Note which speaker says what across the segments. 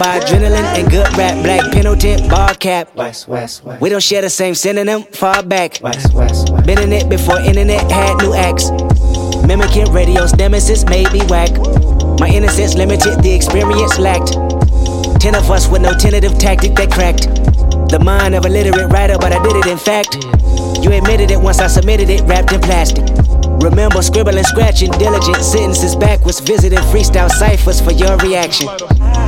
Speaker 1: by adrenaline and good rap. Black Panamera, bar cap. West, west, west. We don't share the same synonym, far back. West, west, west. Been in it before internet had new acts. Mimicking radio's nemesis made me whack. My innocence limited, the experience lacked. Ten of us with no tentative tactic that cracked. The mind of a literate writer, but I did it in fact. You admitted it once I submitted it, wrapped in plastic. Remember scribbling, scratching, diligent sentences backwards, visiting freestyle ciphers for your reaction.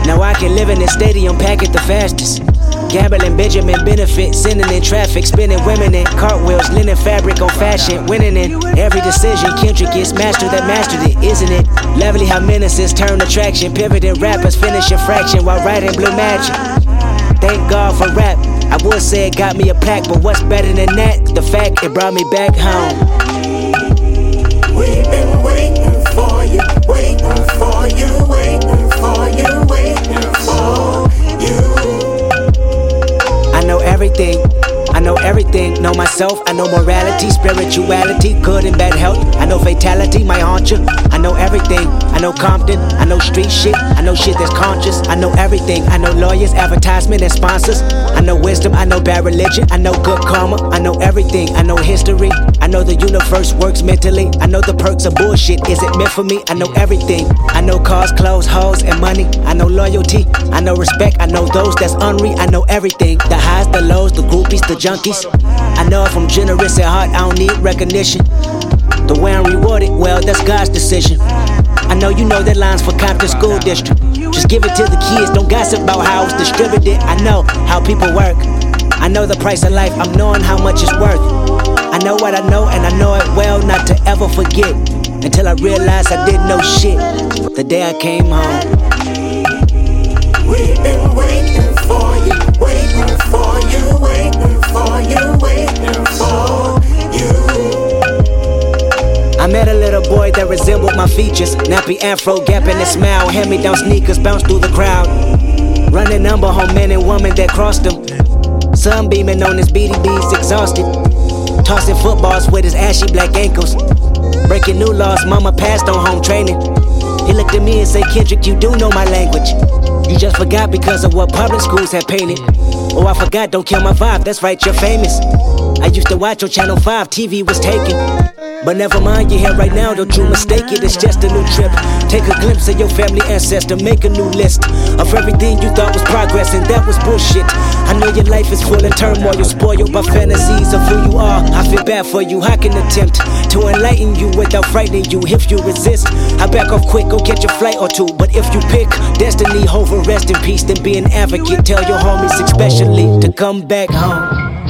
Speaker 1: Now I can live in this stadium, pack it the fastest. Gambling, Benjamin benefit, sending in traffic, spinning women in cartwheels, linen fabric on fashion, winning in every decision. Kendrick is master that mastered it, isn't it? Lovely how menaces turn attraction, pivoting rappers, finishing fraction while writing blue magic. Thank God for rap. I would say it got me a plaque, but what's better than that? The fact it brought me back home. Everything. I know everything. Know myself. I know morality, spirituality, good and bad health. I know fatality, my hauncher. I know everything. I know Compton. I know street shit. I know shit that's conscious. I know everything. I know lawyers, advertisement, and sponsors. I know wisdom. I know bad religion. I know good karma. I know everything. I know history. I know the universe works mentally. I know the perks of bullshit. Is it meant for me? I know everything. I know cars, clothes, hoes, and money. I know loyalty. I know respect. I know those that's unreal. I know everything. The highs, the lows, the groupies, the junkies. I know if I'm generous at heart, I don't need recognition. The way I'm rewarded, well, that's God's decision. I know you know that line's for Compton School District. Just give it to the kids, don't gossip about how it's distributed. I know how people work. I know the price of life, I'm knowing how much it's worth. I know what I know, and I know it well not to ever forget. Until I realized I didn't know shit the day I came home. Nappy afro, gap in his smile. Hand me down sneakers, bounce through the crowd. Running number home men and women that crossed him. Sunbeaming on his BVDs, exhausted. Tossing footballs with his ashy black ankles. Breaking new laws, mama passed on home training. He looked at me and said, Kendrick, you do know my language. You just forgot because of what public schools have painted. Oh, I forgot, don't kill my vibe, that's right, you're famous. I used to watch on Channel 5, TV was taken. But never mind, you're here right now, don't you mistake it, it's just a new trip. Take a glimpse of your family ancestor, make a new list of everything you thought was progress, and that was bullshit. I know your life is full of turmoil, spoiled by fantasies of who you are. I feel bad for you, I can attempt to enlighten you without frightening you. If you resist, I back off quick, go catch a flight or two. But if you pick destiny over rest in peace, then be an advocate. Tell your homies, especially, to come back home.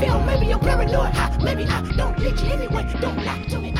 Speaker 1: feel. Maybe you're paranoid. Maybe I don't need you anyway. Don't lie to me.